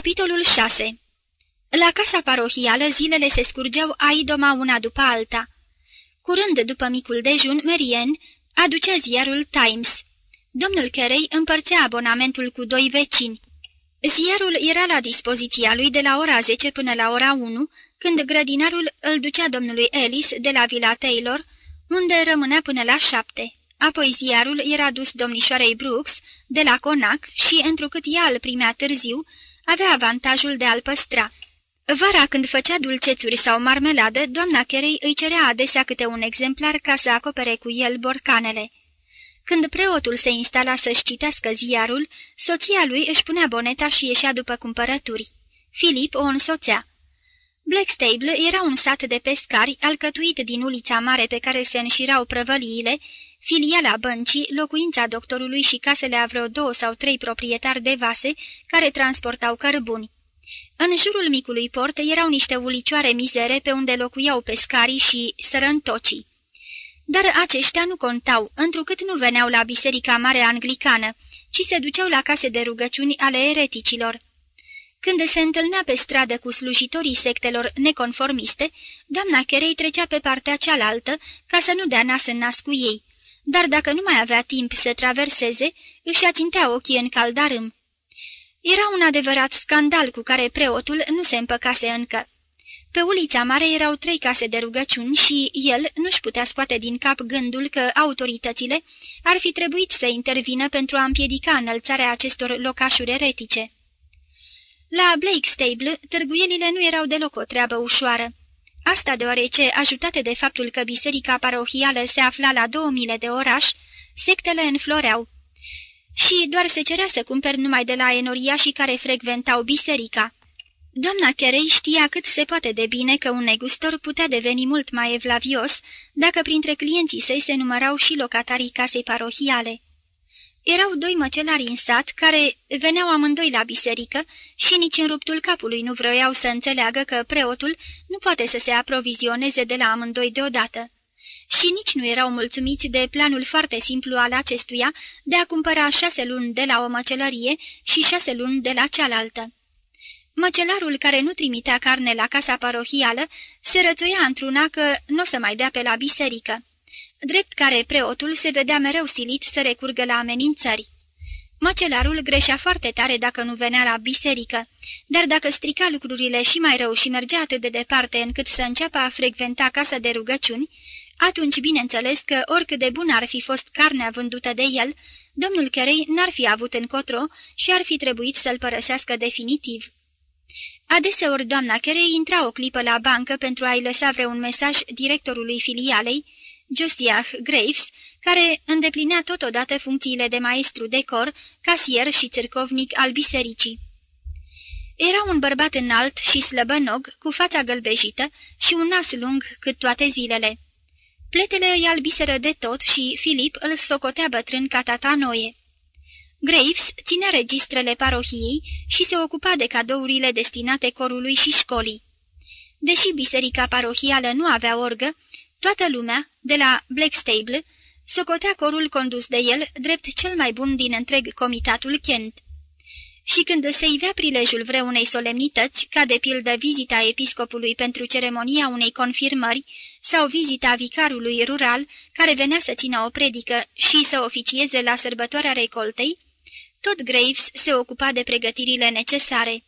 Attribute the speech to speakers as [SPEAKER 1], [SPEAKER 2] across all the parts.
[SPEAKER 1] Capitolul 6 La casa parohială zilele se scurgeau aidoma una după alta. Curând după micul dejun, Merien aducea ziarul Times. Domnul Carey împărțea abonamentul cu doi vecini. Ziarul era la dispoziția lui de la ora 10 până la ora 1, când grădinarul îl ducea domnului Ellis de la Villa Taylor, unde rămânea până la 7. Apoi ziarul era dus domnișoarei Brooks de la Conac și, întrucât ea îl primea târziu, avea avantajul de a-l păstra. Vara, când făcea dulcețuri sau marmeladă, doamna Carey îi cerea adesea câte un exemplar ca să acopere cu el borcanele. Când preotul se instala să-și citească ziarul, soția lui își punea boneta și ieșea după cumpărături. Filip o însoțea. Blackstable era un sat de pescari alcătuit din ulița mare pe care se înșirau prăvăliile, filiala băncii, locuința doctorului și casele a vreo două sau trei proprietari de vase care transportau cărbuni. În jurul micului port erau niște ulicioare mizere pe unde locuiau pescarii și sărăntocii. Dar aceștia nu contau, întrucât nu veneau la biserica mare anglicană, ci se duceau la case de rugăciuni ale ereticilor. Când se întâlnea pe stradă cu slujitorii sectelor neconformiste, doamna Cherei trecea pe partea cealaltă ca să nu dea nas în nas cu ei, dar dacă nu mai avea timp să traverseze, își ațintea ochii în caldarâm. Era un adevărat scandal cu care preotul nu se împăcase încă. Pe ulița mare erau trei case de rugăciuni și el nu-și putea scoate din cap gândul că autoritățile ar fi trebuit să intervină pentru a împiedica înălțarea acestor locașuri eretice. La Blake Stable, târguielile nu erau deloc o treabă ușoară. Asta deoarece, ajutate de faptul că biserica parohială se afla la două mile de oraș, sectele înfloreau. Și doar se cerea să cumperi numai de la enoriașii care frecventau biserica. Doamna Cherei știa cât se poate de bine că un negustor putea deveni mult mai evlavios dacă printre clienții săi se numărau și locatarii casei parohiale. Erau doi măcelari în sat care veneau amândoi la biserică și nici în ruptul capului nu vroiau să înțeleagă că preotul nu poate să se aprovizioneze de la amândoi deodată. Și nici nu erau mulțumiți de planul foarte simplu al acestuia de a cumpăra șase luni de la o măcelărie și șase luni de la cealaltă. Măcelarul care nu trimitea carne la casa parohială se rățuia într-una că nu o să mai dea pe la biserică drept care preotul se vedea mereu silit să recurgă la amenințări. Măcelarul greșea foarte tare dacă nu venea la biserică, dar dacă strica lucrurile și mai rău și mergea atât de departe încât să înceapă a frecventa casa de rugăciuni, atunci bineînțeles că oricât de bun ar fi fost carnea vândută de el, domnul Cherei n-ar fi avut încotro și ar fi trebuit să-l părăsească definitiv. Adeseori doamna Cherei intra o clipă la bancă pentru a-i lăsa vreun mesaj directorului filialei, Josiah Graves, care îndeplinea totodată funcțiile de maestru de cor, casier și țârcovnic al bisericii. Era un bărbat înalt și slăbănog, cu fața gălbejită și un nas lung cât toate zilele. Pletele îi albiseră de tot și Filip îl socotea bătrân ca tata noie. Graves ținea registrele parohiei și se ocupa de cadourile destinate corului și școlii. Deși biserica parohială nu avea orgă, Toată lumea, de la Blackstable, socotea corul condus de el drept cel mai bun din întreg comitatul Kent. Și când se ivea prilejul vreunei solemnități, ca de pildă vizita episcopului pentru ceremonia unei confirmări sau vizita vicarului rural care venea să țină o predică și să oficieze la sărbătoarea recoltei, tot Graves se ocupa de pregătirile necesare.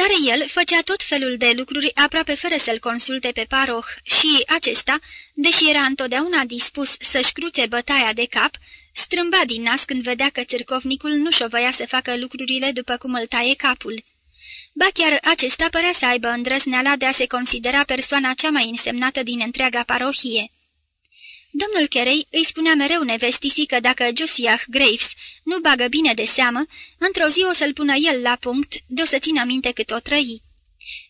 [SPEAKER 1] Dar el făcea tot felul de lucruri aproape fără să-l consulte pe paroh și acesta, deși era întotdeauna dispus să-și cruțe bătaia de cap, strâmba din nas când vedea că țârcovnicul nu șovăia să facă lucrurile după cum îl taie capul. Ba chiar acesta părea să aibă îndrăzneala de a se considera persoana cea mai însemnată din întreaga parohie. Domnul Cherei îi spunea mereu nevestisii că dacă Josiah Graves nu bagă bine de seamă, într-o zi o să-l pună el la punct de o să țină minte cât o trăi.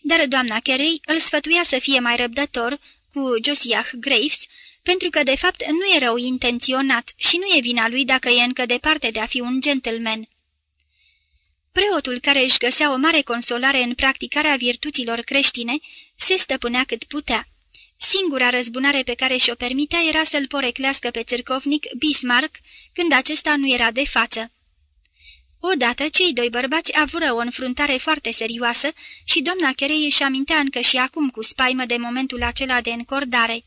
[SPEAKER 1] Dar doamna Cherei îl sfătuia să fie mai răbdător cu Josiah Graves, pentru că de fapt nu e rău intenționat și nu e vina lui dacă e încă departe de a fi un gentleman. Preotul care își găsea o mare consolare în practicarea virtuților creștine se stăpânea cât putea. Singura răzbunare pe care și-o permitea era să-l poreclească pe țârcovnic Bismarck când acesta nu era de față. Odată, cei doi bărbați avură o înfruntare foarte serioasă și doamna Cherei își amintea încă și acum cu spaimă de momentul acela de încordare.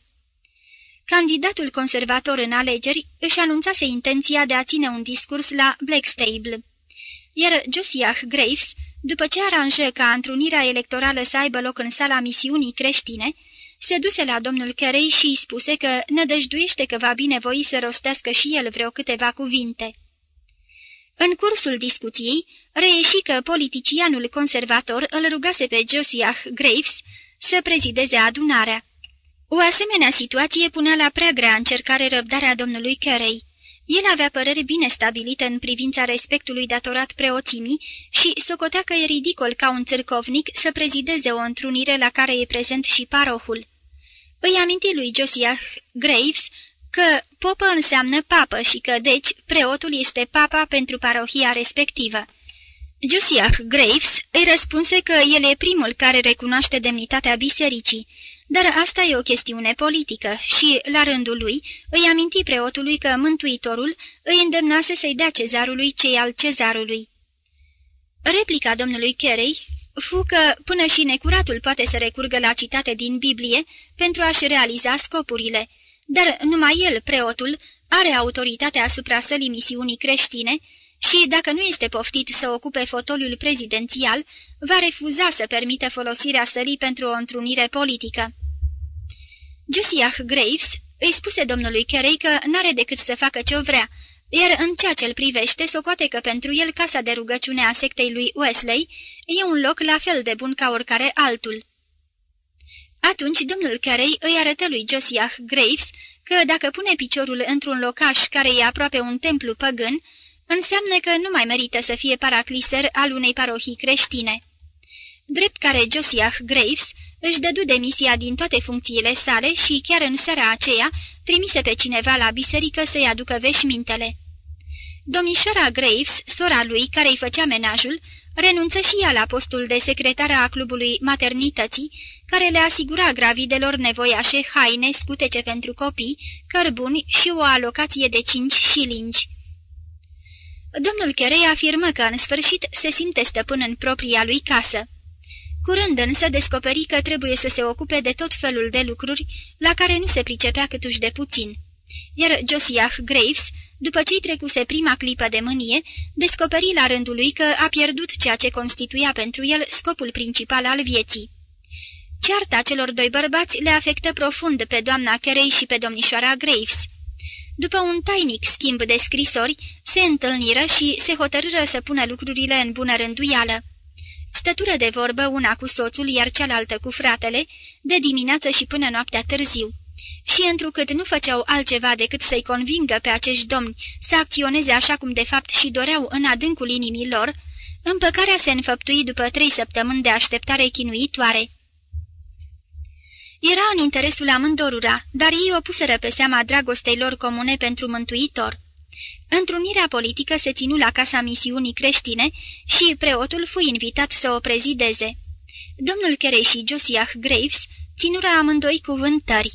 [SPEAKER 1] Candidatul conservator în alegeri își anunțase intenția de a ține un discurs la Blackstable, iar Josiah Graves, după ce aranjă ca întrunirea electorală să aibă loc în sala misiunii creștine, se duse la domnul Carey și îi spuse că nădăjduiește că va binevoi să rostească și el vreo câteva cuvinte. În cursul discuției, reieși că politicianul conservator îl rugase pe Josiah Graves să prezideze adunarea. O asemenea situație punea la prea grea încercare răbdarea domnului Carey. El avea păreri bine stabilite în privința respectului datorat preoțimii și socotea că e ridicol ca un țârcovnic să prezideze o întrunire la care e prezent și parohul. Îi aminti lui Josiah Graves că popă înseamnă papă și că, deci, preotul este papa pentru parohia respectivă. Josiah Graves îi răspunse că el e primul care recunoaște demnitatea bisericii, dar asta e o chestiune politică și, la rândul lui, îi aminti preotului că Mântuitorul îi îndemnase să-i dea cezarului cei al cezarului. Replica domnului Carey fu că până și necuratul poate să recurgă la citate din Biblie pentru a-și realiza scopurile, dar numai el, preotul, are autoritatea asupra sălii misiunii creștine și, dacă nu este poftit să ocupe fotoliul prezidențial, va refuza să permită folosirea sălii pentru o întrunire politică. Josiah Graves îi spuse domnului Carey că n-are decât să facă ce-o vrea, iar în ceea ce-l privește, socoate că pentru el casa de rugăciune a sectei lui Wesley e un loc la fel de bun ca oricare altul. Atunci domnul Carey îi arătă lui Josiah Graves că dacă pune piciorul într-un locaș care e aproape un templu păgân, înseamnă că nu mai merită să fie paracliser al unei parohii creștine. Drept care Josiah Graves își dădu demisia din toate funcțiile sale și chiar în seara aceea trimise pe cineva la biserică să-i aducă veșmintele. Domnișoara Graves, sora lui care îi făcea menajul, renunță și ea la postul de secretară a clubului maternității, care le asigura gravidelor nevoiașe haine, scutece pentru copii, cărbuni și o alocație de cinci șilingi. Domnul Cherei afirmă că în sfârșit se simte stăpân în propria lui casă. Curând însă descoperi că trebuie să se ocupe de tot felul de lucruri la care nu se pricepea câtuși de puțin. Iar Josiah Graves, după ce-i trecuse prima clipă de mânie, descoperi la rândul lui că a pierdut ceea ce constituia pentru el scopul principal al vieții. Cearta celor doi bărbați le afectă profund pe doamna Carey și pe domnișoara Graves. După un tainic schimb de scrisori, se întâlniră și se hotărâră să pună lucrurile în bună rânduială. Stătură de vorbă una cu soțul, iar cealaltă cu fratele, de dimineață și până noaptea târziu. Și întrucât nu făceau altceva decât să-i convingă pe acești domni să acționeze așa cum de fapt și doreau în adâncul inimii lor, împăcarea se înfăptui după trei săptămâni de așteptare chinuitoare. Era în interesul amândorura, dar ei o puseră pe seama dragostei lor comune pentru mântuitor. Întrunirea politică se ținu la casa misiunii creștine și preotul fu invitat să o prezideze. Domnul Carey și Josiah Graves ținură amândoi cuvântări.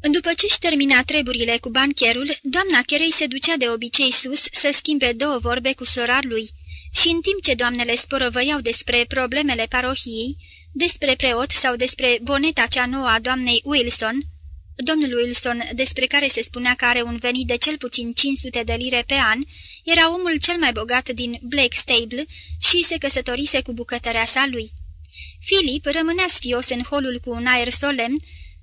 [SPEAKER 1] După ce-și termina treburile cu bancherul, doamna Carey se ducea de obicei sus să schimbe două vorbe cu sora lui și în timp ce doamnele sporovăiau despre problemele parohiei, despre preot sau despre boneta cea nouă a doamnei Wilson, Domnul Wilson, despre care se spunea că are un venit de cel puțin 500 de lire pe an, era omul cel mai bogat din Stable și se căsătorise cu bucătărea sa lui. Philip rămânea sfios în holul cu un aer solemn,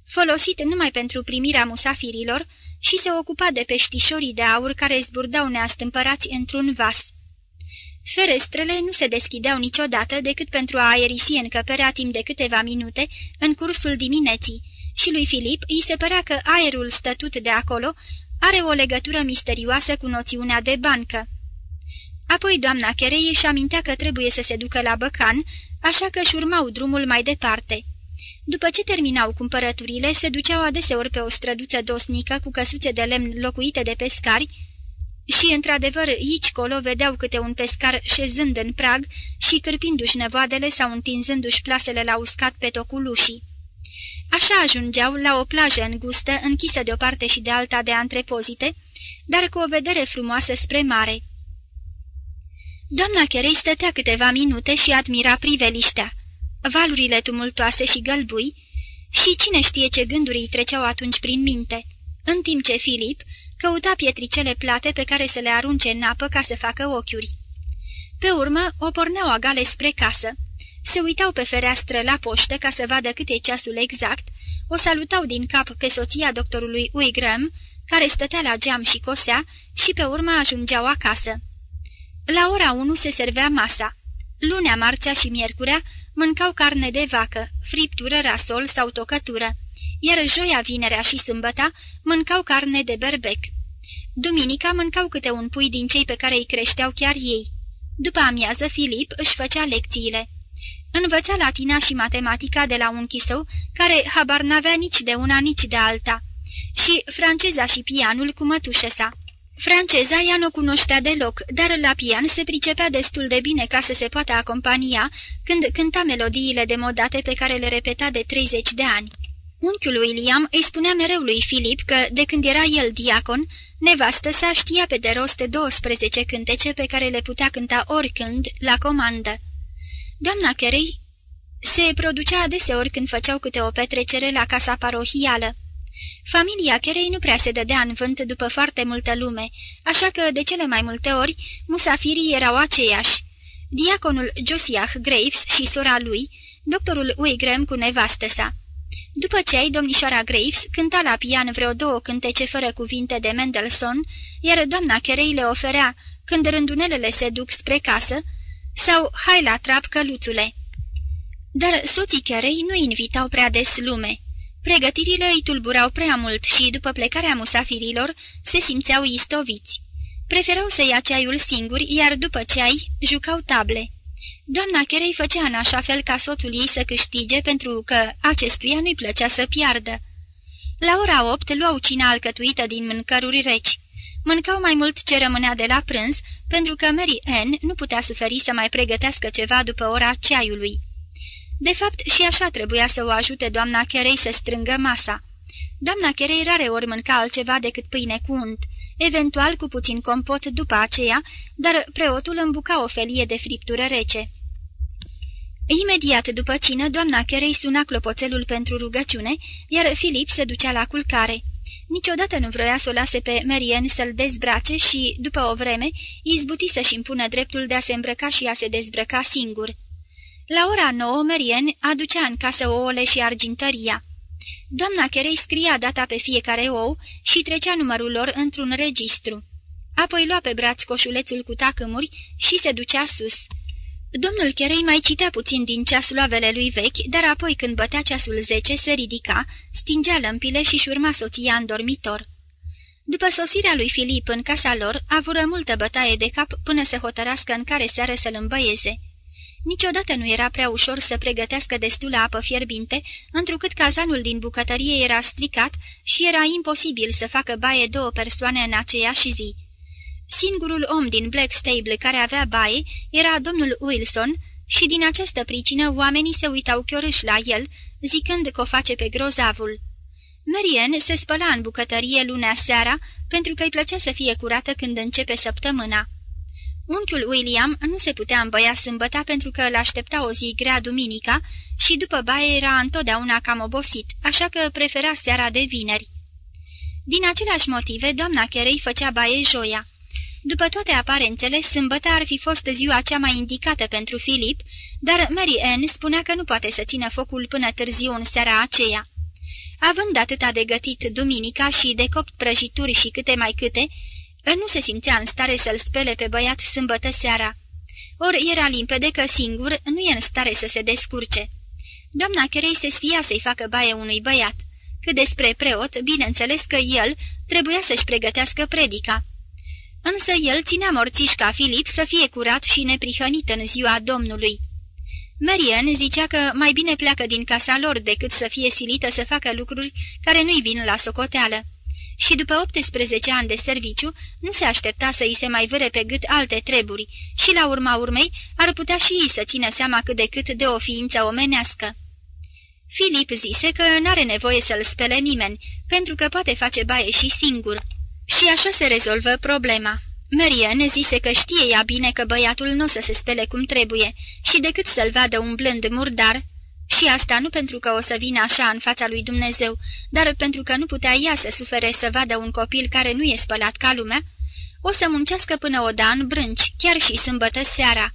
[SPEAKER 1] folosit numai pentru primirea musafirilor, și se ocupa de peștișorii de aur care zburdau neastâmpărați într-un vas. Ferestrele nu se deschideau niciodată decât pentru a aerisi încăperea timp de câteva minute în cursul dimineții, și lui Filip îi se părea că aerul stătut de acolo are o legătură misterioasă cu noțiunea de bancă. Apoi doamna Cherei își amintea că trebuie să se ducă la băcan, așa că își urmau drumul mai departe. După ce terminau cumpărăturile, se duceau adeseori pe o străduță dosnică cu căsuțe de lemn locuite de pescari și, într-adevăr, aici colo vedeau câte un pescar șezând în prag și cârpindu-și nevoadele sau întinzându-și plasele la uscat pe tocul ușii. Așa ajungeau la o plajă îngustă, închisă de o parte și de alta de antrepozite, dar cu o vedere frumoasă spre mare. Doamna Cherei stătea câteva minute și admira priveliștea, valurile tumultoase și gălbui, și cine știe ce gânduri îi treceau atunci prin minte, în timp ce Filip căuta pietricele plate pe care să le arunce în apă ca să facă ochiuri. Pe urmă, o porneau agale spre casă, se uitau pe fereastră la poștă ca să vadă cât e ceasul exact, o salutau din cap pe soția doctorului Uigram, care stătea la geam și cosea, și pe urmă ajungeau acasă. La ora 1 se servea masa. Lunea, marțea și miercurea mâncau carne de vacă, friptură, rasol sau tocătură, iar joia, vinerea și sâmbăta mâncau carne de berbec. Duminica mâncau câte un pui din cei pe care îi creșteau chiar ei. După amiază, Filip își făcea lecțiile. Învăța latina și matematica de la unchi său, care habar n-avea nici de una, nici de alta, și franceza și pianul cu mătușă sa. Franceza ea nu cunoștea deloc, dar la pian se pricepea destul de bine ca să se poată acompania când cânta melodiile demodate pe care le repeta de 30 de ani. Unchiul William îi spunea mereu lui Filip că, de când era el diacon, nevastă sa știa pe de rost 12 cântece pe care le putea cânta oricând, la comandă. Doamna Carey se producea adeseori când făceau câte o petrecere la casa parohială. Familia Carey nu prea se dădea în vânt după foarte multă lume, așa că, de cele mai multe ori, musafirii erau aceiași. Diaconul Josiah Graves și sora lui, doctorul Wigram cu nevastă sa. După ce ai, domnișoara Graves cânta la pian vreo două cântece fără cuvinte de Mendelssohn, iar doamna Carey le oferea, când rândunelele se duc spre casă, sau hai la trap căluțule. Dar soții Carey nu invitau prea des lume. Pregătirile îi tulburau prea mult și, după plecarea musafirilor, se simțeau istoviți. Preferau să ia ceaiul singuri, iar după ceai jucau table. Doamna Cherei făcea în așa fel ca soțul ei să câștige pentru că acestuia nu-i plăcea să piardă. La ora opt luau cina alcătuită din mâncăruri reci. Mâncau mai mult ce rămânea de la prânz, pentru că Mary Ann nu putea suferi să mai pregătească ceva după ora ceaiului. De fapt, și așa trebuia să o ajute doamna Cherei să strângă masa. Doamna Cherei rare ori mânca altceva decât pâine cu unt, eventual cu puțin compot după aceea, dar preotul îmbuca o felie de friptură rece. Imediat după cină, doamna Cherei suna clopoțelul pentru rugăciune, iar Filip se ducea la culcare. Niciodată nu vroia să o lase pe Marian să-l dezbrace și, după o vreme, izbuti să-și impună dreptul de a se îmbrăca și a se dezbrăca singur. La ora nouă, Marian aducea în casă ouăle și argintăria. Doamna Cherei scria data pe fiecare ou și trecea numărul lor într-un registru. Apoi lua pe braț coșulețul cu tacâmuri și se ducea sus. Domnul Cherei mai citea puțin din ceasloavele lui vechi, dar apoi când bătea ceasul zece, se ridica, stingea lămpile și-și urma soția în dormitor. După sosirea lui Filip în casa lor, avură multă bătaie de cap până să hotărască în care seară să-l îmbăieze. Niciodată nu era prea ușor să pregătească destulă apă fierbinte, întrucât cazanul din bucătărie era stricat și era imposibil să facă baie două persoane în aceeași zi. Singurul om din Blackstable care avea baie era domnul Wilson și din această pricină oamenii se uitau chiorâși la el, zicând că o face pe grozavul. Marian se spăla în bucătărie lunea seara pentru că îi plăcea să fie curată când începe săptămâna. Unchiul William nu se putea îmbăia sâmbăta pentru că îl aștepta o zi grea duminica și după baie era întotdeauna cam obosit, așa că prefera seara de vineri. Din aceleași motive, doamna Cherei făcea baie joia. După toate aparențele, sâmbătă ar fi fost ziua cea mai indicată pentru Filip, dar Mary Ann spunea că nu poate să țină focul până târziu în seara aceea. Având atâta de gătit duminica și de copt prăjituri și câte mai câte, nu se simțea în stare să-l spele pe băiat sâmbătă seara. Ori era limpede că singur nu e în stare să se descurce. Doamna Cherei se sfia să-i facă baie unui băiat. Cât despre preot, bineînțeles că el trebuia să-și pregătească predica. Însă el ținea morțiș ca Filip să fie curat și neprihănit în ziua Domnului. Marian zicea că mai bine pleacă din casa lor decât să fie silită să facă lucruri care nu-i vin la socoteală și după 18 ani de serviciu nu se aștepta să îi se mai vâre pe gât alte treburi și la urma urmei ar putea și ei să țină seama cât de cât de o ființă omenească. Filip zise că n-are nevoie să-l spele nimeni, pentru că poate face baie și singur. Și așa se rezolvă problema. Marianne zise că știe ea bine că băiatul nu o să se spele cum trebuie și decât să-l vadă umblând murdar, și asta nu pentru că o să vină așa în fața lui Dumnezeu, dar pentru că nu putea ea să sufere să vadă un copil care nu e spălat ca lumea, o să muncească până o da în brânci, chiar și sâmbătă seara